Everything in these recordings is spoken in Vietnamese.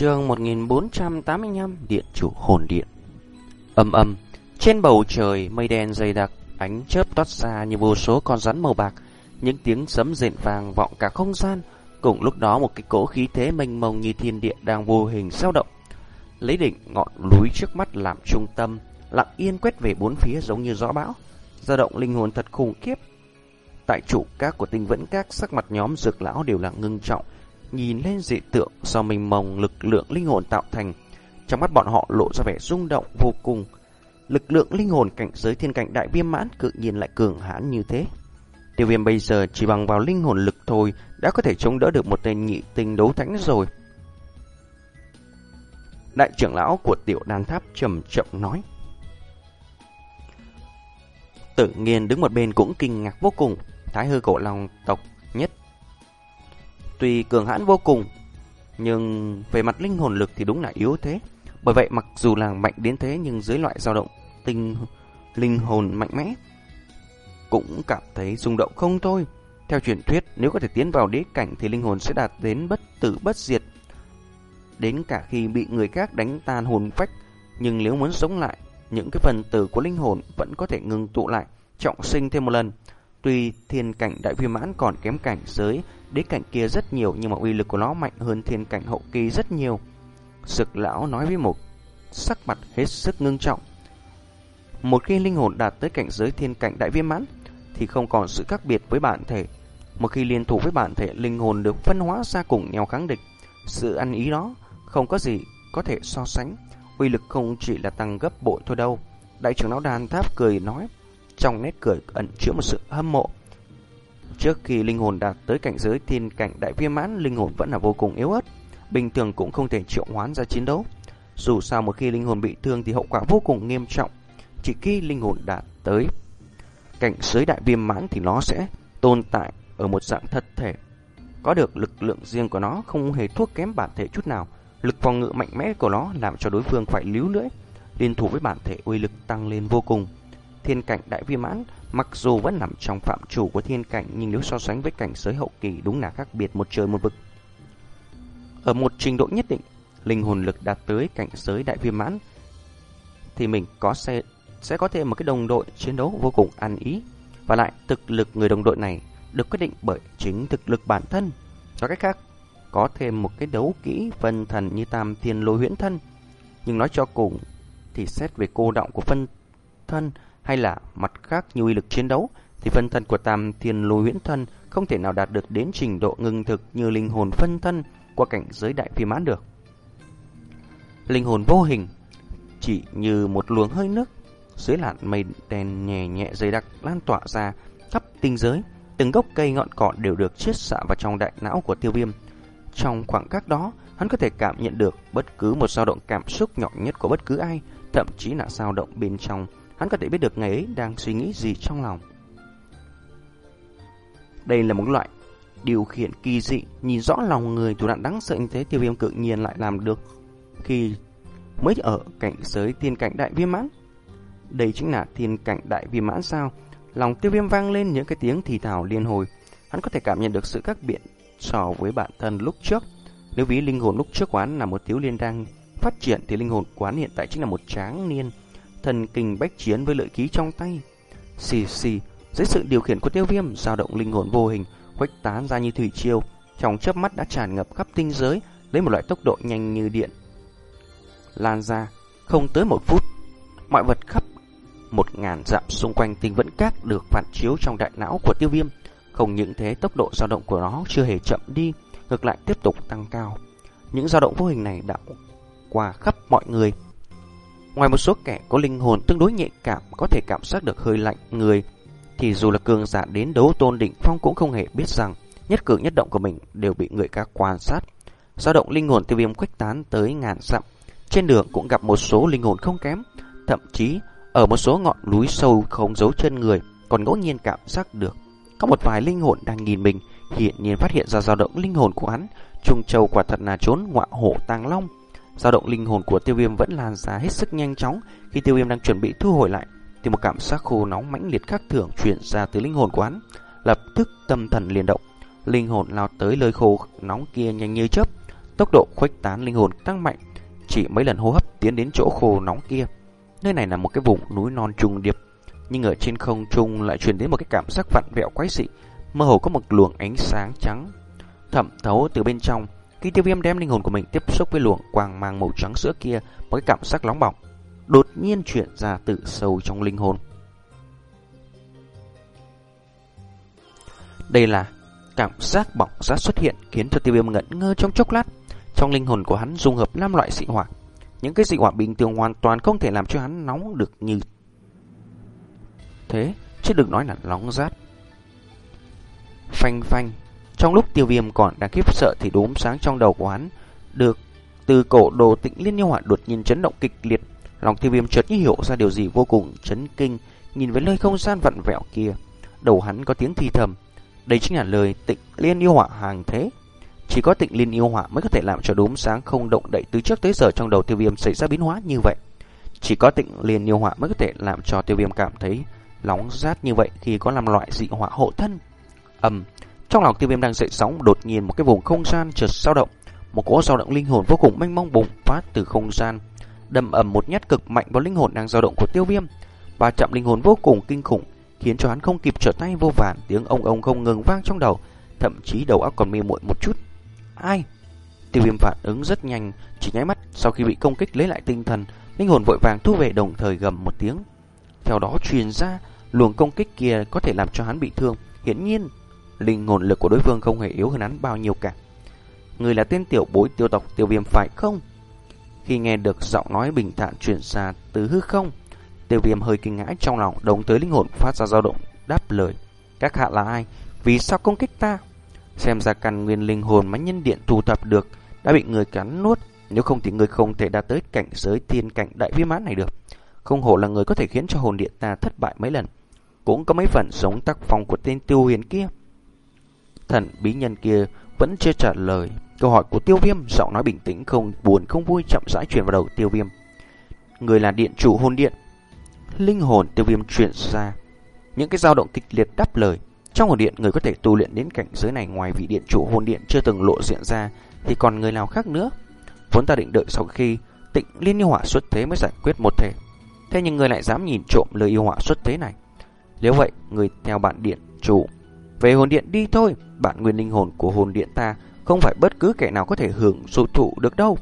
Chương 1485 Điện chủ hồn điện. Âm âm Trên bầu trời mây đen dày đặc, Ánh chớp toát ra như vô số con rắn màu bạc. Những tiếng sấm rền vàng vọng cả không gian. Cùng lúc đó, một cái cỗ khí thế mênh mông như thiên địa đang vô hình dao động. Lấy đỉnh ngọn núi trước mắt làm trung tâm, Lặng yên quét về bốn phía giống như gió bão. Dao động linh hồn thật khủng khiếp. Tại trụ các của tinh vẫn các sắc mặt nhóm dược lão đều là ngưng trọng nhìn lên dị tượng do mình mông lực lượng linh hồn tạo thành. Trong mắt bọn họ lộ ra vẻ rung động vô cùng. Lực lượng linh hồn cảnh giới thiên cảnh đại viêm mãn cự nhiên lại cường hãn như thế. Tiêu viêm bây giờ chỉ bằng vào linh hồn lực thôi đã có thể chống đỡ được một tên nhị tinh đấu thánh rồi. Đại trưởng lão của tiểu đàn tháp trầm chậm nói. Tự nhiên đứng một bên cũng kinh ngạc vô cùng. Thái hư cổ long tộc Tuy cường hãn vô cùng, nhưng về mặt linh hồn lực thì đúng là yếu thế. Bởi vậy mặc dù là mạnh đến thế nhưng dưới loại dao động tinh linh hồn mạnh mẽ cũng cảm thấy rung động không thôi. Theo truyền thuyết, nếu có thể tiến vào đế cảnh thì linh hồn sẽ đạt đến bất tử bất diệt. Đến cả khi bị người khác đánh tan hồn phách, nhưng nếu muốn sống lại, những cái phần tử của linh hồn vẫn có thể ngừng tụ lại, trọng sinh thêm một lần. Tuy thiên cảnh đại viên mãn còn kém cảnh giới đế cảnh kia rất nhiều nhưng mà uy lực của nó mạnh hơn thiên cảnh hậu kỳ rất nhiều. Sực lão nói với một sắc mặt hết sức ngưng trọng. Một khi linh hồn đạt tới cảnh giới thiên cảnh đại viên mãn thì không còn sự khác biệt với bản thể. Một khi liên thủ với bản thể, linh hồn được phân hóa ra cùng nhau kháng địch. Sự ăn ý đó không có gì có thể so sánh. Uy lực không chỉ là tăng gấp bội thôi đâu. Đại trưởng lão đàn tháp cười nói, trong nét cười ẩn chứa một sự hâm mộ. Trước khi linh hồn đạt tới cảnh giới thiên cảnh đại viên mãn, linh hồn vẫn là vô cùng yếu ớt, bình thường cũng không thể triệu hoán ra chiến đấu. Dù sao một khi linh hồn bị thương thì hậu quả vô cùng nghiêm trọng. Chỉ khi linh hồn đạt tới cảnh giới đại viêm mãn thì nó sẽ tồn tại ở một dạng thật thể. Có được lực lượng riêng của nó không hề thua kém bản thể chút nào. Lực phòng ngự mạnh mẽ của nó làm cho đối phương phải líu lưỡi. Liên thủ với bản thể uy lực tăng lên vô cùng. Thiên cảnh đại viêm mãn Mặc dù vẫn nằm trong phạm chủ của thiên cảnh nhưng nếu so sánh với cảnh giới hậu kỳ đúng là khác biệt một trời một vực. Ở một trình độ nhất định, linh hồn lực đạt tới cảnh giới đại viêm mãn thì mình có sẽ sẽ có thêm một cái đồng đội chiến đấu vô cùng ăn ý. Và lại, thực lực người đồng đội này được quyết định bởi chính thực lực bản thân. Nói cách khác, có thêm một cái đấu kỹ phân thần như tam thiên lôi huyễn thân. Nhưng nói cho cùng thì xét về cô động của phân thân hay là mặt khác như uy lực chiến đấu, thì phân thân của tam thiên lôi huyễn thân không thể nào đạt được đến trình độ ngưng thực như linh hồn phân thân qua cảnh giới đại phi mãn được. Linh hồn vô hình chỉ như một luồng hơi nước dưới làn mây đen nhẹ nhẹ dày đặc lan tỏa ra khắp tinh giới, từng gốc cây ngọn cỏ đều được chiết xạ vào trong đại não của Tiêu Viêm. Trong khoảng cách đó, hắn có thể cảm nhận được bất cứ một dao động cảm xúc nhỏ nhất của bất cứ ai, thậm chí là dao động bên trong hắn có thể biết được ngày ấy đang suy nghĩ gì trong lòng. Đây là một loại điều khiển kỳ dị, nhìn rõ lòng người thủ đoạn đáng sợ như thế tiêu viêm tự nhiên lại làm được khi mới ở cảnh giới tiên cảnh đại viêm mãn. Đây chính là thiên cảnh đại viêm mãn sao? Lòng tiêu viêm vang lên những cái tiếng thì thảo liên hồi. Hắn có thể cảm nhận được sự khác biệt so với bản thân lúc trước. Nếu ví linh hồn lúc trước quán là một thiếu liên đang phát triển thì linh hồn quán hiện tại chính là một tráng niên thần kinh bách chiến với lợi khí trong tay. Xì xì, dưới sự điều khiển của tiêu viêm, dao động linh hồn vô hình, khuếch tán ra như thủy triều, trong chớp mắt đã tràn ngập khắp tinh giới, lấy một loại tốc độ nhanh như điện. Lan ra, không tới một phút, mọi vật khắp một ngàn dặm xung quanh tinh vẫn cát được phản chiếu trong đại não của tiêu viêm. Không những thế, tốc độ dao động của nó chưa hề chậm đi, ngược lại tiếp tục tăng cao. Những dao động vô hình này đã qua khắp mọi người, Ngoài một số kẻ có linh hồn tương đối nhạy cảm có thể cảm giác được hơi lạnh người, thì dù là cường giả đến đấu tôn đỉnh phong cũng không hề biết rằng nhất cử nhất động của mình đều bị người khác quan sát. dao động linh hồn tiêu viêm khuếch tán tới ngàn dặm. Trên đường cũng gặp một số linh hồn không kém, thậm chí ở một số ngọn núi sâu không giấu chân người còn ngẫu nhiên cảm giác được có một vài linh hồn đang nhìn mình, hiện nhiên phát hiện ra dao động linh hồn của hắn. Trung Châu quả thật là trốn ngọa hổ tàng long dao động linh hồn của tiêu viêm vẫn lan ra hết sức nhanh chóng. Khi tiêu viêm đang chuẩn bị thu hồi lại, thì một cảm giác khô nóng mãnh liệt khác thường truyền ra từ linh hồn của hắn. Lập tức tâm thần liền động, linh hồn lao tới lời khô nóng kia nhanh như chớp, tốc độ khuếch tán linh hồn tăng mạnh, chỉ mấy lần hô hấp tiến đến chỗ khô nóng kia. Nơi này là một cái vùng núi non trùng điệp, nhưng ở trên không trung lại truyền đến một cái cảm giác vặn vẹo quái dị, mơ hồ có một luồng ánh sáng trắng thẩm thấu từ bên trong. Khi tiêu viêm đem linh hồn của mình tiếp xúc với luồng quang mang màu trắng sữa kia, một cái cảm giác nóng bỏng đột nhiên chuyển ra từ sâu trong linh hồn. Đây là cảm giác bỏng rát xuất hiện khiến cho tiêu viêm ngẩn ngơ trong chốc lát. Trong linh hồn của hắn dung hợp năm loại dị hỏa. Những cái dị hỏa bình thường hoàn toàn không thể làm cho hắn nóng được như thế, chứ đừng nói là nóng rát. Phanh phanh, trong lúc tiêu viêm còn đang khiếp sợ thì đốm sáng trong đầu của hắn được từ cổ đồ tịnh liên yêu hỏa đột nhiên chấn động kịch liệt. Lòng tiêu viêm chợt như hiểu ra điều gì vô cùng chấn kinh, nhìn với nơi không gian vặn vẹo kia. Đầu hắn có tiếng thi thầm. Đây chính là lời tịnh liên yêu hỏa hàng thế. Chỉ có tịnh liên yêu hỏa mới có thể làm cho đốm sáng không động đậy từ trước tới giờ trong đầu tiêu viêm xảy ra biến hóa như vậy. Chỉ có tịnh liên yêu hỏa mới có thể làm cho tiêu viêm cảm thấy nóng rát như vậy khi có làm loại dị hỏa hộ thân. Ầm, trong lòng tiêu viêm đang dậy sóng đột nhiên một cái vùng không gian chợt dao động. Một cỗ dao động linh hồn vô cùng mênh mông bùng phát từ không gian, đầm ầm một nhát cực mạnh vào linh hồn đang dao động của tiêu viêm. Và chạm linh hồn vô cùng kinh khủng, khiến cho hắn không kịp trở tay vô vàn, tiếng ông ông không ngừng vang trong đầu, thậm chí đầu óc còn mê muội một chút. Ai? Tiêu viêm phản ứng rất nhanh, chỉ nháy mắt sau khi bị công kích lấy lại tinh thần, linh hồn vội vàng thu về đồng thời gầm một tiếng. Theo đó truyền ra, luồng công kích kia có thể làm cho hắn bị thương, hiển nhiên linh hồn lực của đối phương không hề yếu hơn hắn bao nhiêu cả. Người là tên tiểu bối tiêu tộc tiêu viêm phải không? Khi nghe được giọng nói bình thản truyền ra từ hư không, tiêu viêm hơi kinh ngãi trong lòng đồng tới linh hồn phát ra dao động, đáp lời. Các hạ là ai? Vì sao công kích ta? Xem ra căn nguyên linh hồn mà nhân điện thu thập được đã bị người cắn nuốt. Nếu không thì người không thể đạt tới cảnh giới thiên cảnh đại viêm mãn này được. Không hổ là người có thể khiến cho hồn điện ta thất bại mấy lần. Cũng có mấy phần giống tác phong của tên tiêu huyền kia. Thần bí nhân kia vẫn chưa trả lời câu hỏi của tiêu viêm, giọng nói bình tĩnh không buồn không vui chậm rãi truyền vào đầu tiêu viêm. Người là điện chủ hồn điện. Linh hồn tiêu viêm truyền ra. Những cái dao động kịch liệt đáp lời. Trong hồn điện, người có thể tu luyện đến cảnh giới này ngoài vị điện chủ hồn điện chưa từng lộ diện ra, thì còn người nào khác nữa. Vốn ta định đợi sau khi tịnh liên yêu hỏa xuất thế mới giải quyết một thể. Thế nhưng người lại dám nhìn trộm lời yêu hỏa xuất thế này. Nếu vậy, người theo bạn điện chủ về hồn điện đi thôi, bản nguyên linh hồn của hồn điện ta không phải bất cứ kẻ nào có thể hưởng sự thụ được đâu.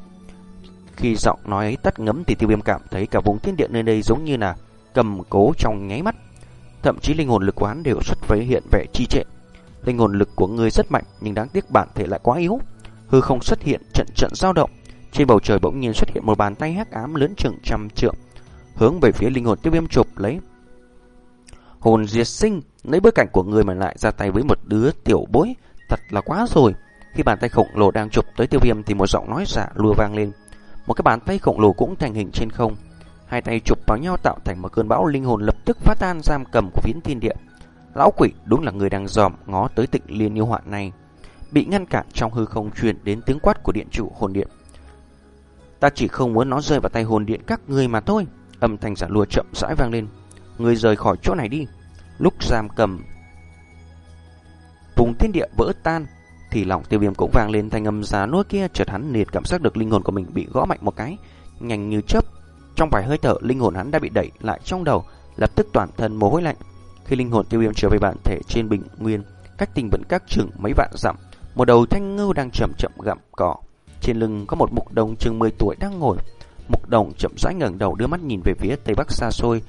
Khi giọng nói ấy tắt ngấm thì tiêu viêm cảm thấy cả vùng thiên địa nơi đây giống như là cầm cố trong nháy mắt. Thậm chí linh hồn lực quán đều xuất với hiện vẻ chi trệ. Linh hồn lực của người rất mạnh nhưng đáng tiếc bản thể lại quá yếu. Hư không xuất hiện trận trận dao động. Trên bầu trời bỗng nhiên xuất hiện một bàn tay hắc ám lớn chừng trăm trượng, hướng về phía linh hồn tiêu viêm chụp lấy. Hồn diệt sinh, lấy bối cảnh của người mà lại ra tay với một đứa tiểu bối, thật là quá rồi. Khi bàn tay khổng lồ đang chụp tới tiêu viêm thì một giọng nói dạ giả lùa vang lên. Một cái bàn tay khổng lồ cũng thành hình trên không. Hai tay chụp vào nhau tạo thành một cơn bão linh hồn lập tức phá tan giam cầm của phiến thiên địa. Lão quỷ đúng là người đang dòm ngó tới tịnh liên yêu hoạn này. Bị ngăn cản trong hư không truyền đến tiếng quát của điện chủ hồn điện. Ta chỉ không muốn nó rơi vào tay hồn điện các người mà thôi. Âm thanh dạ giả lùa chậm rãi vang lên. Người rời khỏi chỗ này đi. Lúc giam cầm, vùng thiên địa vỡ tan, thì lòng tiêu viêm cũng vang lên thanh âm giá nuốt kia, chợt hắn liệt cảm giác được linh hồn của mình bị gõ mạnh một cái, nhanh như chớp. Trong vài hơi thở, linh hồn hắn đã bị đẩy lại trong đầu, lập tức toàn thân mồ hôi lạnh. Khi linh hồn tiêu viêm trở về bản thể trên bình nguyên, cách tình vẫn các trường mấy vạn dặm, một đầu thanh ngưu đang chậm chậm gặm cỏ. Trên lưng có một mục đồng chừng 10 tuổi đang ngồi. Mục đồng chậm rãi ngẩng đầu đưa mắt nhìn về phía tây bắc xa xôi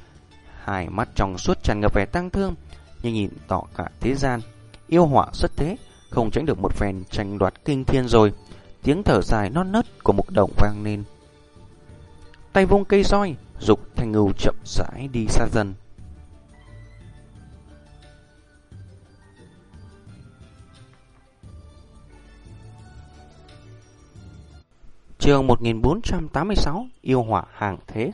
hai mắt trong suốt tràn ngập vẻ tăng thương nhưng nhìn tỏ cả thế gian yêu họa xuất thế không tránh được một phen tranh đoạt kinh thiên rồi. Tiếng thở dài non nớt của mục đồng vang lên. Tay vung cây roi, dục thanh ngưu chậm rãi đi xa dần. Trường 1486 Yêu hỏa hàng thế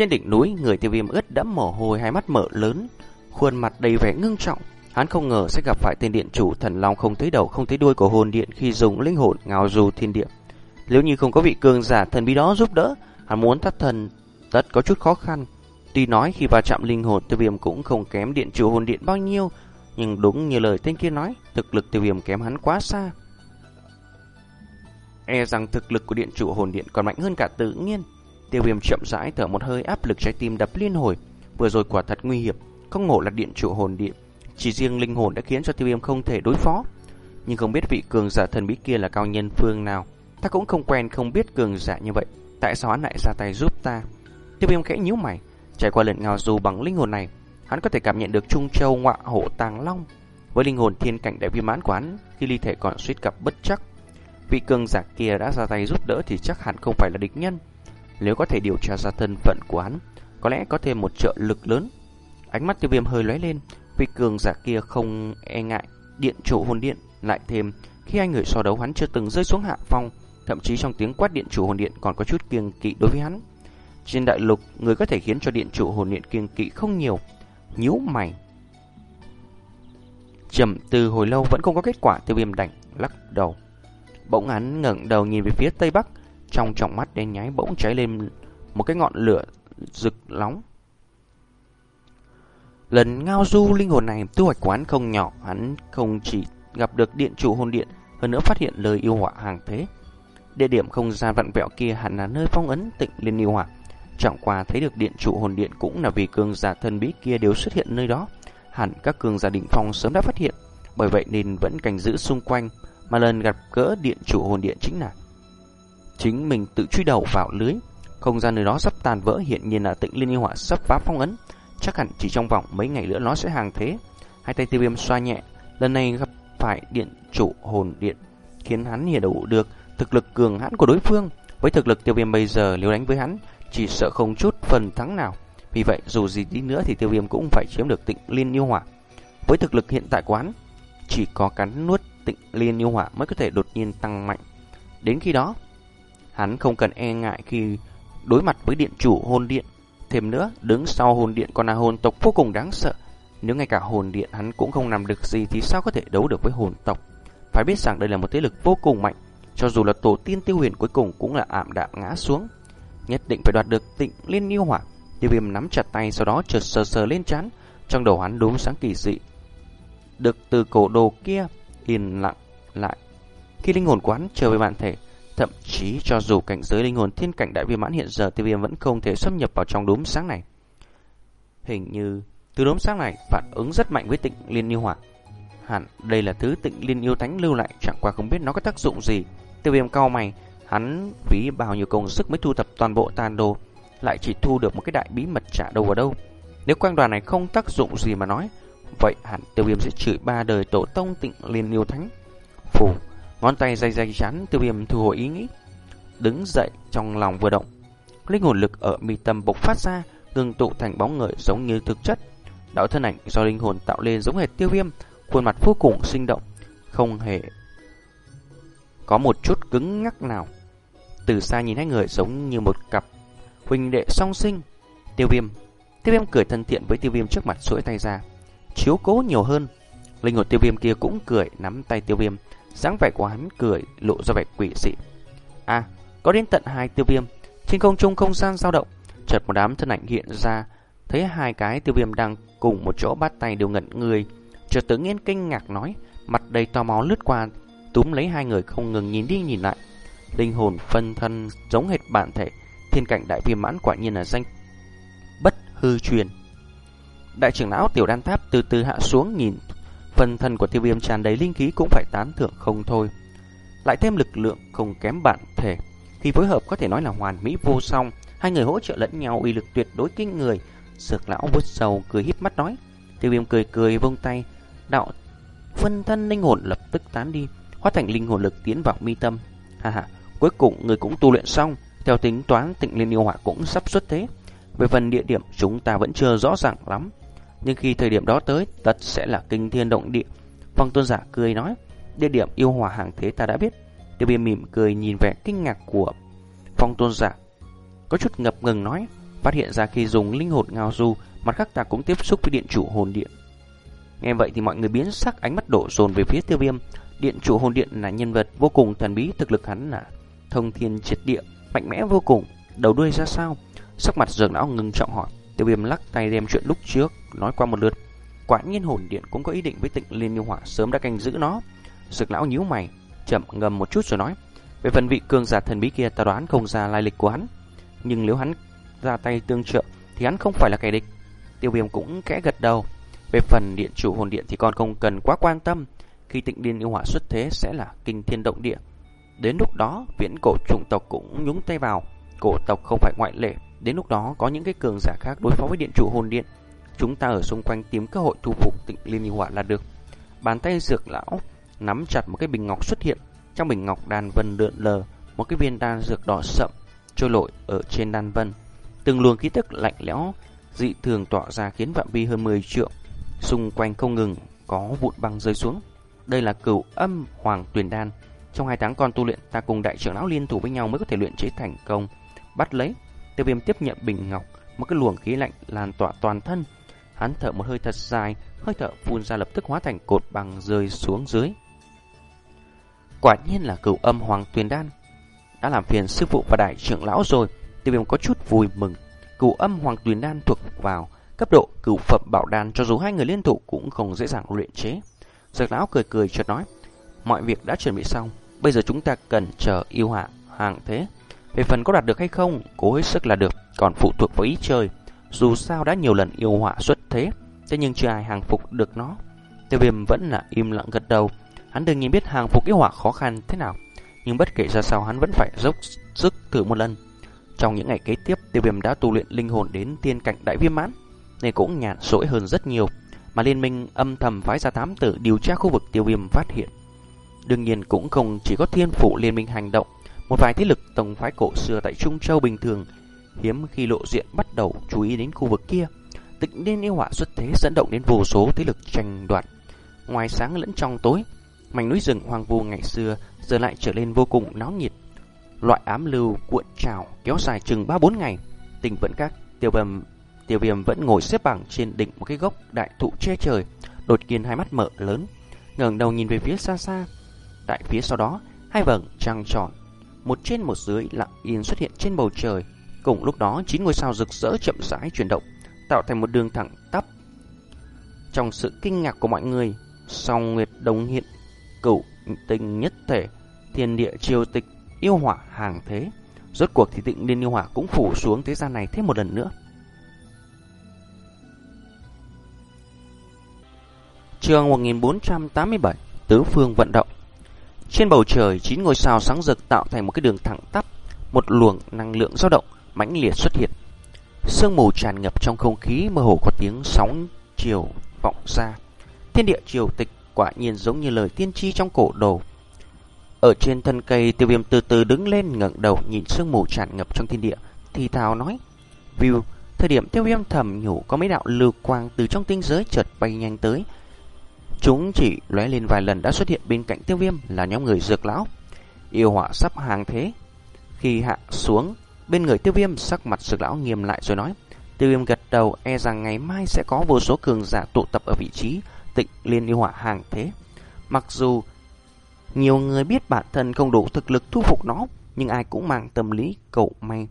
trên đỉnh núi, người tiêu viêm ướt đẫm mồ hôi hai mắt mở lớn, khuôn mặt đầy vẻ ngưng trọng, Hắn không ngờ sẽ gặp phải tên điện chủ thần long không thấy đầu không thấy đuôi của hồn điện khi dùng linh hồn ngao du thiên địa. Nếu như không có vị cường giả thần bí đó giúp đỡ, hắn muốn thất thần tất có chút khó khăn. Tuy nói khi va chạm linh hồn tiêu viêm cũng không kém điện chủ hồn điện bao nhiêu, nhưng đúng như lời tên kia nói, thực lực tiêu viêm kém hắn quá xa. E rằng thực lực của điện chủ hồn điện còn mạnh hơn cả tự nhiên. Tiêu viêm chậm rãi thở một hơi áp lực trái tim đập liên hồi. Vừa rồi quả thật nguy hiểm, không ngộ là điện chủ hồn điện. Chỉ riêng linh hồn đã khiến cho tiêu viêm không thể đối phó. Nhưng không biết vị cường giả thần bí kia là cao nhân phương nào. Ta cũng không quen không biết cường giả như vậy. Tại sao hắn lại ra tay giúp ta? Tiêu viêm khẽ nhíu mày. Trải qua lần ngao dù bằng linh hồn này, hắn có thể cảm nhận được Trung Châu ngọa hộ tàng long. Với linh hồn thiên cảnh đại viêm mãn quán, khi ly thể còn suýt gặp bất chắc. Vị cường giả kia đã ra tay giúp đỡ thì chắc hẳn không phải là địch nhân. Nếu có thể điều tra ra thân phận của hắn, có lẽ có thêm một trợ lực lớn. Ánh mắt tiêu viêm hơi lóe lên, vì cường giả kia không e ngại điện chủ hồn điện. Lại thêm, khi hai người so đấu hắn chưa từng rơi xuống hạ phong, thậm chí trong tiếng quát điện chủ hồn điện còn có chút kiêng kỵ đối với hắn. Trên đại lục, người có thể khiến cho điện chủ hồn điện kiêng kỵ không nhiều. Nhíu mày. Trầm từ hồi lâu vẫn không có kết quả tiêu viêm đành lắc đầu. Bỗng hắn ngẩng đầu nhìn về phía tây bắc, trong trọng mắt đen nháy bỗng cháy lên một cái ngọn lửa rực nóng. Lần ngao du linh hồn này tu hoạch quán không nhỏ, hắn không chỉ gặp được điện chủ hồn điện, hơn nữa phát hiện lời yêu họa hàng thế. Địa điểm không gian vặn vẹo kia hẳn là nơi phong ấn tịnh liên yêu hỏa. Chẳng qua thấy được điện chủ hồn điện cũng là vì cường giả thần bí kia đều xuất hiện nơi đó. Hẳn các cường giả định phong sớm đã phát hiện, bởi vậy nên vẫn cảnh giữ xung quanh, mà lần gặp gỡ điện chủ hồn điện chính là chính mình tự truy đầu vào lưới. Không gian nơi đó sắp tan vỡ hiện nhiên là tịnh liên yêu hỏa sắp phá phong ấn. Chắc hẳn chỉ trong vòng mấy ngày nữa nó sẽ hàng thế. Hai tay tiêu viêm xoa nhẹ, lần này gặp phải điện chủ hồn điện, khiến hắn hiểu đủ được thực lực cường hãn của đối phương. Với thực lực tiêu viêm bây giờ nếu đánh với hắn, chỉ sợ không chút phần thắng nào. Vì vậy dù gì đi nữa thì tiêu viêm cũng phải chiếm được tịnh liên yêu hỏa. Với thực lực hiện tại của hắn, chỉ có cắn nuốt tịnh liên yêu hỏa mới có thể đột nhiên tăng mạnh. Đến khi đó, hắn không cần e ngại khi đối mặt với điện chủ hồn điện. Thêm nữa, đứng sau hồn điện còn là hồn tộc vô cùng đáng sợ. Nếu ngay cả hồn điện hắn cũng không làm được gì thì sao có thể đấu được với hồn tộc. Phải biết rằng đây là một thế lực vô cùng mạnh, cho dù là tổ tiên tiêu huyền cuối cùng cũng là ảm đạm ngã xuống. Nhất định phải đoạt được tịnh liên yêu hỏa. Tiêu viêm nắm chặt tay sau đó chợt sờ sờ lên chán, trong đầu hắn đốm sáng kỳ dị. Được từ cổ đồ kia yên lặng lại. Khi linh hồn quán trở về bản thể, thậm chí cho dù cảnh giới linh hồn thiên cảnh đại viên mãn hiện giờ tiêu viêm vẫn không thể xâm nhập vào trong đốm sáng này. Hình như từ đốm sáng này phản ứng rất mạnh với tịnh liên yêu hỏa. Hẳn đây là thứ tịnh liên yêu thánh lưu lại chẳng qua không biết nó có tác dụng gì. Tiêu viêm cao mày, hắn phí bao nhiêu công sức mới thu thập toàn bộ tàn đồ, lại chỉ thu được một cái đại bí mật trả đâu vào đâu. Nếu quang đoàn này không tác dụng gì mà nói, vậy hẳn tiêu viêm sẽ chửi ba đời tổ tông tịnh liên yêu thánh. Phù, ngón tay dây dây chán tiêu viêm thu hồi ý nghĩ. Đứng dậy trong lòng vừa động, linh hồn lực ở mi tâm bộc phát ra, ngừng tụ thành bóng người giống như thực chất. Đạo thân ảnh do linh hồn tạo lên giống hệt tiêu viêm, khuôn mặt vô cùng sinh động, không hề có một chút cứng ngắc nào. Từ xa nhìn hai người giống như một cặp huynh đệ song sinh. Tiêu viêm, tiêu viêm cười thân thiện với tiêu viêm trước mặt duỗi tay ra, chiếu cố nhiều hơn. Linh hồn tiêu viêm kia cũng cười nắm tay tiêu viêm, dáng vẻ của hắn cười lộ ra vẻ quỷ dị. À, có đến tận hai tiêu viêm, trên không trung không gian dao động, chợt một đám thân ảnh hiện ra, thấy hai cái tiêu viêm đang cùng một chỗ bắt tay đều ngẩn người, chợt tự nhiên kinh ngạc nói, mặt đầy tò mò lướt qua, túm lấy hai người không ngừng nhìn đi nhìn lại. Linh hồn phân thân giống hệt bản thể, thiên cảnh đại viêm mãn quả nhiên là danh bất hư truyền. Đại trưởng lão tiểu đan tháp từ từ hạ xuống nhìn phần thân của tiêu viêm tràn đầy linh khí cũng phải tán thưởng không thôi. Lại thêm lực lượng không kém bản thể, thì phối hợp có thể nói là hoàn mỹ vô song. Hai người hỗ trợ lẫn nhau uy lực tuyệt đối kinh người. Sược lão vút sầu cười híp mắt nói. Tiêu viêm cười cười vông tay. Đạo phân thân linh hồn lập tức tán đi, hóa thành linh hồn lực tiến vào mi tâm. Ha ha, cuối cùng người cũng tu luyện xong, theo tính toán tịnh liên yêu hỏa cũng sắp xuất thế. Về phần địa điểm chúng ta vẫn chưa rõ ràng lắm, nhưng khi thời điểm đó tới, tất sẽ là kinh thiên động địa. Phong tôn giả cười nói, địa điểm yêu hòa hàng thế ta đã biết. Tiêu viêm mỉm cười nhìn vẻ kinh ngạc của phong tôn giả. Có chút ngập ngừng nói, phát hiện ra khi dùng linh hồn ngao du, mặt khác ta cũng tiếp xúc với điện chủ hồn điện. Nghe vậy thì mọi người biến sắc ánh mắt đổ dồn về phía tiêu viêm. Điện chủ hồn điện là nhân vật vô cùng thần bí, thực lực hắn là thông thiên triệt địa, mạnh mẽ vô cùng, đầu đuôi ra sao? Sắc mặt dường lão ngừng trọng hỏi, tiêu viêm lắc tay đem chuyện lúc trước, nói qua một lượt. Quả nhiên hồn điện cũng có ý định với tịnh liên yêu hỏa sớm đã canh giữ nó. Sực lão nhíu mày, chậm ngầm một chút rồi nói, Về phần vị cường giả thần bí kia ta đoán không ra lai lịch của hắn. Nhưng nếu hắn ra tay tương trợ thì hắn không phải là kẻ địch. Tiêu viêm cũng kẽ gật đầu. Về phần điện chủ hồn điện thì còn không cần quá quan tâm. Khi tịnh Liên yêu hỏa xuất thế sẽ là kinh thiên động địa. Đến lúc đó viễn cổ chủng tộc cũng nhúng tay vào. Cổ tộc không phải ngoại lệ. Đến lúc đó có những cái cường giả khác đối phó với điện chủ hồn điện. Chúng ta ở xung quanh tìm cơ hội thu phục tịnh liên hỏa là được. Bàn tay dược lão nắm chặt một cái bình ngọc xuất hiện. Trong bình ngọc đàn vân lượn lờ, một cái viên đan dược đỏ sậm trôi lội ở trên đan vân. Từng luồng khí tức lạnh lẽo dị thường tỏa ra khiến phạm vi hơn 10 triệu xung quanh không ngừng có vụn băng rơi xuống. Đây là cửu âm hoàng tuyền đan. Trong hai tháng con tu luyện, ta cùng đại trưởng lão liên thủ với nhau mới có thể luyện chế thành công. Bắt lấy, tiêu viêm tiếp nhận bình ngọc, một cái luồng khí lạnh lan tỏa toàn thân. Hắn thở một hơi thật dài, hơi thở phun ra lập tức hóa thành cột bằng rơi xuống dưới. Quả nhiên là cửu âm hoàng tuyền đan. Đã làm phiền sư phụ và đại trưởng lão rồi, tiêu viêm có chút vui mừng. Cửu âm hoàng tuyền đan thuộc vào cấp độ cửu phẩm bảo đan cho dù hai người liên thủ cũng không dễ dàng luyện chế. Giật lão cười cười chợt nói, mọi việc đã chuẩn bị xong, bây giờ chúng ta cần chờ yêu hạ hàng thế. Về phần có đạt được hay không, cố hết sức là được, còn phụ thuộc vào ý chơi. Dù sao đã nhiều lần yêu họa xuất thế, thế nhưng chưa ai hàng phục được nó. Tiêu viêm vẫn là im lặng gật đầu, hắn đương nhiên biết hàng phục yêu họa khó khăn thế nào, nhưng bất kể ra sao hắn vẫn phải dốc sức thử một lần. Trong những ngày kế tiếp, tiêu viêm đã tu luyện linh hồn đến tiên cảnh đại viêm mãn, nên cũng nhàn rỗi hơn rất nhiều mà liên minh âm thầm phái ra tám tử điều tra khu vực tiêu viêm phát hiện. Đương nhiên cũng không chỉ có thiên phủ liên minh hành động, một vài thế lực tổng phái cổ xưa tại Trung Châu bình thường hiếm khi lộ diện bắt đầu chú ý đến khu vực kia. Tịnh nên yêu họa xuất thế dẫn động đến vô số thế lực tranh đoạt. Ngoài sáng lẫn trong tối, mảnh núi rừng hoang vu ngày xưa giờ lại trở nên vô cùng náo nhiệt. Loại ám lưu cuộn trào kéo dài chừng 3-4 ngày. Tình vẫn các tiêu bầm Tiêu viêm vẫn ngồi xếp bằng trên đỉnh một cái gốc đại thụ che trời, đột nhiên hai mắt mở lớn, ngẩng đầu nhìn về phía xa xa. Tại phía sau đó, hai vầng trăng tròn, một trên một dưới lặng yên xuất hiện trên bầu trời. Cùng lúc đó, chín ngôi sao rực rỡ chậm rãi chuyển động, tạo thành một đường thẳng tắp. Trong sự kinh ngạc của mọi người, song nguyệt đồng hiện, cửu tinh nhất thể, thiên địa triều tịch, yêu hỏa hàng thế. Rốt cuộc thì tịnh liên yêu hỏa cũng phủ xuống thế gian này thêm một lần nữa. Trường 1487 Tứ phương vận động trên bầu trời, chín ngôi sao sáng rực tạo thành một cái đường thẳng tắp, một luồng năng lượng dao động mãnh liệt xuất hiện. Sương mù tràn ngập trong không khí mơ hồ có tiếng sóng chiều vọng ra. Thiên địa triều tịch quả nhiên giống như lời tiên tri trong cổ đồ. Ở trên thân cây, tiêu viêm từ từ đứng lên ngẩng đầu nhìn sương mù tràn ngập trong thiên địa, thì thào nói: "View, thời điểm tiêu viêm thầm nhủ có mấy đạo lưu quang từ trong tinh giới chợt bay nhanh tới." Chúng chỉ lóe lên vài lần đã xuất hiện bên cạnh tiêu viêm là nhóm người dược lão. Yêu họa sắp hàng thế. Khi hạ xuống, bên người tiêu viêm sắc mặt dược lão nghiêm lại rồi nói. Tiêu viêm gật đầu e rằng ngày mai sẽ có vô số cường giả tụ tập ở vị trí tịnh liên yêu họa hàng thế. Mặc dù nhiều người biết bản thân không đủ thực lực thu phục nó, nhưng ai cũng mang tâm lý cầu may.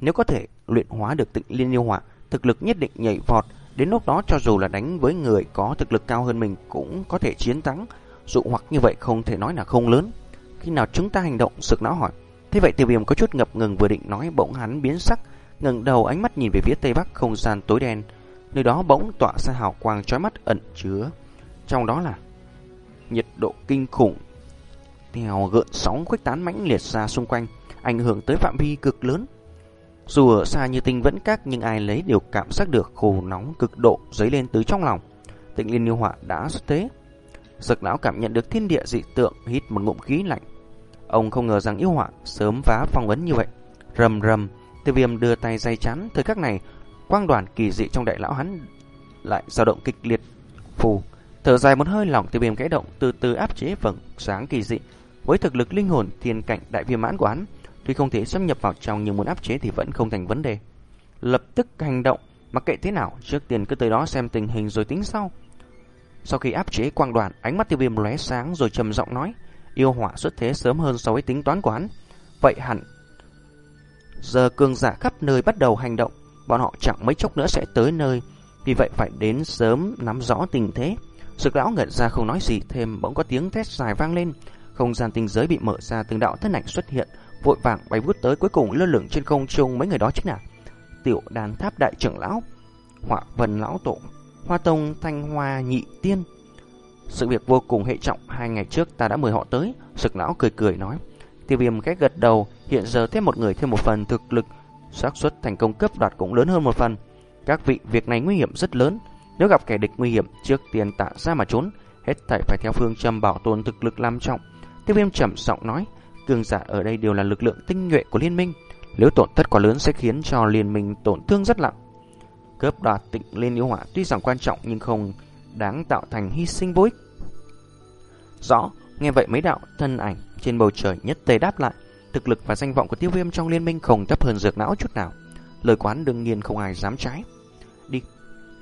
Nếu có thể luyện hóa được tịnh liên yêu họa, thực lực nhất định nhảy vọt, Đến lúc đó cho dù là đánh với người có thực lực cao hơn mình cũng có thể chiến thắng. Dụ hoặc như vậy không thể nói là không lớn. Khi nào chúng ta hành động, sực não hỏi. Thế vậy tiêu viêm có chút ngập ngừng vừa định nói bỗng hắn biến sắc, ngẩng đầu ánh mắt nhìn về phía tây bắc không gian tối đen. Nơi đó bỗng tỏa ra hào quang chói mắt ẩn chứa. Trong đó là nhiệt độ kinh khủng. Theo gợn sóng khuếch tán mãnh liệt ra xung quanh, ảnh hưởng tới phạm vi cực lớn. Dù ở xa như tinh vẫn các nhưng ai lấy đều cảm giác được khổ nóng cực độ dấy lên từ trong lòng. Tịnh liên yêu họa đã xuất thế. Giật lão cảm nhận được thiên địa dị tượng hít một ngụm khí lạnh. Ông không ngờ rằng yêu họa sớm phá phong ấn như vậy. Rầm rầm, tiêu viêm đưa tay dây chắn. Thời khắc này, quang đoàn kỳ dị trong đại lão hắn lại dao động kịch liệt. Phù, thở dài một hơi lỏng tiêu viêm kẽ động từ từ áp chế vầng sáng kỳ dị. Với thực lực linh hồn thiên cảnh đại viêm mãn của hắn, Tuy không thể xâm nhập vào trong nhưng muốn áp chế thì vẫn không thành vấn đề. Lập tức hành động, mặc kệ thế nào, trước tiên cứ tới đó xem tình hình rồi tính sau. Sau khi áp chế quang đoàn, ánh mắt tiêu viêm lóe sáng rồi trầm giọng nói, yêu hỏa xuất thế sớm hơn so với tính toán của hắn. Vậy hẳn, giờ cường giả khắp nơi bắt đầu hành động, bọn họ chẳng mấy chốc nữa sẽ tới nơi, vì vậy phải đến sớm nắm rõ tình thế. Sực lão ngẩn ra không nói gì thêm, bỗng có tiếng thét dài vang lên, không gian tinh giới bị mở ra từng đạo thân ảnh xuất hiện, vội vàng bay vút tới cuối cùng lơ lửng trên không trung mấy người đó chính là Tiểu Đàn Tháp đại trưởng lão, Họa Vân lão tổ, Hoa Tông Thanh Hoa nhị tiên. Sự việc vô cùng hệ trọng, hai ngày trước ta đã mời họ tới, Sực lão cười cười nói. Tiêu Viêm cách gật đầu, hiện giờ thêm một người thêm một phần thực lực, xác suất thành công cấp đoạt cũng lớn hơn một phần. Các vị, việc này nguy hiểm rất lớn, nếu gặp kẻ địch nguy hiểm, trước tiên tạ ra mà trốn, hết thảy phải theo phương châm bảo tồn thực lực làm trọng. Tiêu viêm trầm giọng nói, cường giả ở đây đều là lực lượng tinh nhuệ của liên minh. Nếu tổn thất quá lớn sẽ khiến cho liên minh tổn thương rất nặng. Cướp đoạt tịnh liên yêu hỏa tuy rằng quan trọng nhưng không đáng tạo thành hy sinh vô ích. Rõ, nghe vậy mấy đạo thân ảnh trên bầu trời nhất tề đáp lại. Thực lực và danh vọng của tiêu viêm trong liên minh không thấp hơn dược não chút nào. Lời quán đương nhiên không ai dám trái. Đi.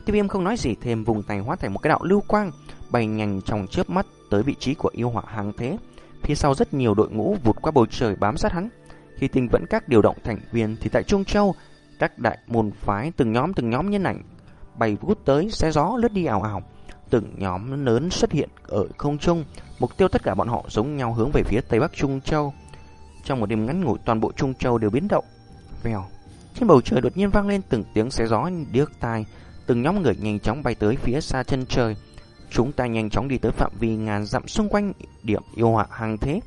Tiêu viêm không nói gì thêm vùng tay hóa thành một cái đạo lưu quang bay nhanh trong chớp mắt tới vị trí của yêu hỏa hàng thế. Phía sau rất nhiều đội ngũ vụt qua bầu trời bám sát hắn. Khi tinh vẫn các điều động thành viên thì tại Trung Châu, các đại môn phái từng nhóm từng nhóm nhân ảnh bay vút tới xé gió lướt đi ảo ảo. Từng nhóm lớn xuất hiện ở không trung, mục tiêu tất cả bọn họ giống nhau hướng về phía tây bắc Trung Châu. Trong một đêm ngắn ngủi toàn bộ Trung Châu đều biến động. Vèo, trên bầu trời đột nhiên vang lên từng tiếng xé gió điếc tai, từng nhóm người nhanh chóng bay tới phía xa chân trời. Chúng ta nhanh chóng đi tới phạm vi ngàn dặm xung quanh điểm yêu họa hàng thế.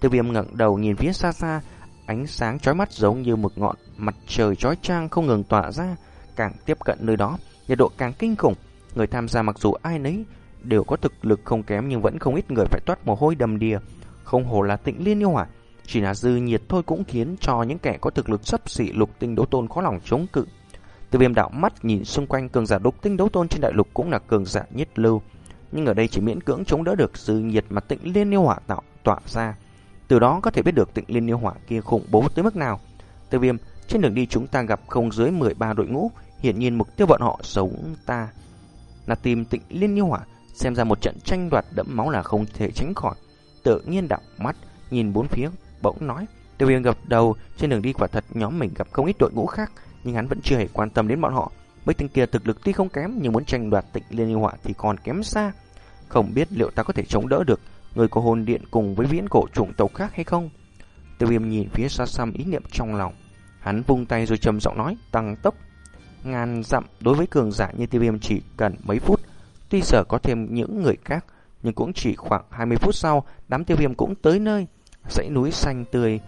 Tiêu viêm ngẩng đầu nhìn phía xa xa, ánh sáng chói mắt giống như một ngọn mặt trời chói chang không ngừng tỏa ra. Càng tiếp cận nơi đó, nhiệt độ càng kinh khủng. Người tham gia mặc dù ai nấy đều có thực lực không kém nhưng vẫn không ít người phải toát mồ hôi đầm đìa. Không hồ là tịnh liên yêu hỏa, chỉ là dư nhiệt thôi cũng khiến cho những kẻ có thực lực sấp xỉ lục tinh đấu tôn khó lòng chống cự. Từ viêm đạo mắt nhìn xung quanh cường giả đục tinh đấu tôn trên đại lục cũng là cường giả nhất lưu nhưng ở đây chỉ miễn cưỡng chống đỡ được sự nhiệt mà tịnh liên yêu hỏa tạo tỏa ra. Từ đó có thể biết được tịnh liên yêu hỏa kia khủng bố tới mức nào. Tiêu viêm, trên đường đi chúng ta gặp không dưới 13 đội ngũ, hiển nhiên mục tiêu bọn họ sống ta là tìm tịnh liên yêu hỏa, xem ra một trận tranh đoạt đẫm máu là không thể tránh khỏi. Tự nhiên đạo mắt, nhìn bốn phía, bỗng nói. Tiêu viêm gặp đầu, trên đường đi quả thật nhóm mình gặp không ít đội ngũ khác, nhưng hắn vẫn chưa hề quan tâm đến bọn họ. Mấy tên kia thực lực tuy không kém nhưng muốn tranh đoạt tịnh liên yêu hỏa thì còn kém xa. Không biết liệu ta có thể chống đỡ được người của hồn điện cùng với viễn cổ chủng tộc khác hay không? Tiêu viêm nhìn phía xa xăm ý niệm trong lòng. Hắn vung tay rồi trầm giọng nói, tăng tốc. Ngàn dặm đối với cường giả như tiêu viêm chỉ cần mấy phút. Tuy sở có thêm những người khác, nhưng cũng chỉ khoảng 20 phút sau, đám tiêu viêm cũng tới nơi. Dãy núi xanh tươi.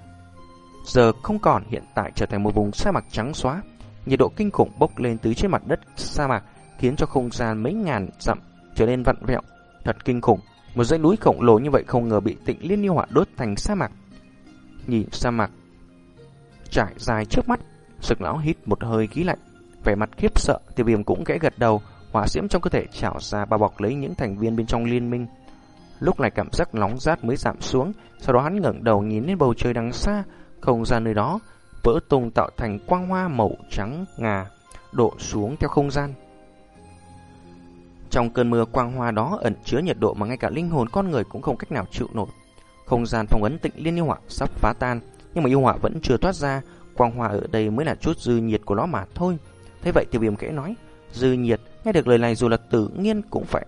Giờ không còn hiện tại trở thành một vùng sa mạc trắng xóa. Nhiệt độ kinh khủng bốc lên từ trên mặt đất sa mạc, khiến cho không gian mấy ngàn dặm trở nên vặn vẹo. Thật kinh khủng, một dãy núi khổng lồ như vậy không ngờ bị tịnh liên yêu hỏa đốt thành sa mạc. Nhìn sa mạc trải dài trước mắt, sực lão hít một hơi khí lạnh, vẻ mặt khiếp sợ, tiêu viêm cũng gãy gật đầu, hỏa diễm trong cơ thể trào ra bao bọc lấy những thành viên bên trong liên minh. Lúc này cảm giác nóng rát mới giảm xuống, sau đó hắn ngẩng đầu nhìn lên bầu trời đằng xa, không gian nơi đó vỡ tung tạo thành quang hoa màu trắng ngà đổ xuống theo không gian. Trong cơn mưa quang hoa đó ẩn chứa nhiệt độ mà ngay cả linh hồn con người cũng không cách nào chịu nổi. Không gian phong ấn tịnh liên yêu họa sắp phá tan, nhưng mà yêu hỏa vẫn chưa thoát ra, quang hoa ở đây mới là chút dư nhiệt của nó mà thôi. Thế vậy tiêu viêm kẽ nói, dư nhiệt, nghe được lời này dù là tự nhiên cũng phải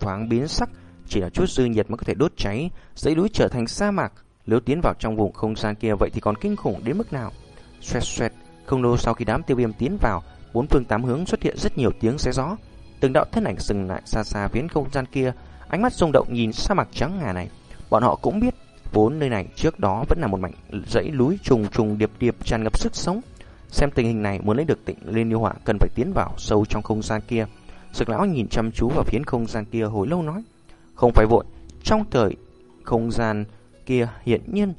thoáng biến sắc, chỉ là chút dư nhiệt mới có thể đốt cháy, dãy núi trở thành sa mạc. Nếu tiến vào trong vùng không gian kia vậy thì còn kinh khủng đến mức nào? Xoẹt xoẹt, không lâu sau khi đám tiêu viêm tiến vào, bốn phương tám hướng xuất hiện rất nhiều tiếng xé gió. Từng đạo thân ảnh dừng lại xa xa phía không gian kia, ánh mắt rung động nhìn sa mạc trắng ngà này. Bọn họ cũng biết, vốn nơi này trước đó vẫn là một mảnh dãy núi trùng trùng điệp điệp tràn ngập sức sống. Xem tình hình này muốn lấy được tịnh liên yêu hỏa cần phải tiến vào sâu trong không gian kia. Sực lão nhìn chăm chú vào phiến không gian kia hồi lâu nói, không phải vội, trong thời không gian kia hiện nhiên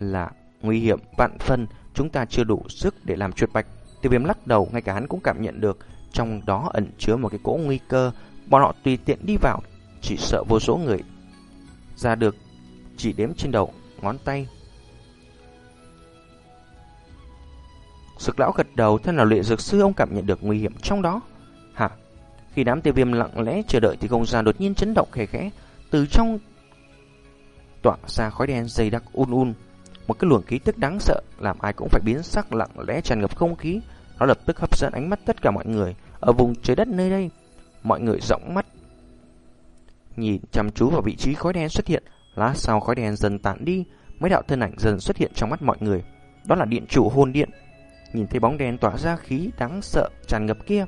là nguy hiểm vạn phân, chúng ta chưa đủ sức để làm chuột bạch. Tiêu viêm lắc đầu, ngay cả hắn cũng cảm nhận được trong đó ẩn chứa một cái cỗ nguy cơ, bọn họ tùy tiện đi vào, chỉ sợ vô số người ra được chỉ đếm trên đầu ngón tay. Sực lão gật đầu, thân là luyện dược sư ông cảm nhận được nguy hiểm trong đó. Hả? Khi đám tiêu viêm lặng lẽ chờ đợi thì không gian đột nhiên chấn động khẽ khẽ, từ trong tỏa ra khói đen dày đặc un un. Một cái luồng khí tức đáng sợ làm ai cũng phải biến sắc lặng lẽ tràn ngập không khí, nó lập tức hấp dẫn ánh mắt tất cả mọi người ở vùng trời đất nơi đây. Mọi người rộng mắt nhìn chăm chú vào vị trí khói đen xuất hiện, lá sau khói đèn dần tản đi, mấy đạo thân ảnh dần xuất hiện trong mắt mọi người. Đó là điện chủ hồn điện. Nhìn thấy bóng đèn tỏa ra khí đáng sợ tràn ngập kia,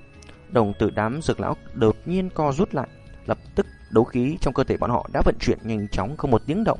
đồng tử đám dược lão đột nhiên co rút lại, lập tức đấu khí trong cơ thể bọn họ đã vận chuyển nhanh chóng không một tiếng động.